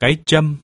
cái châm.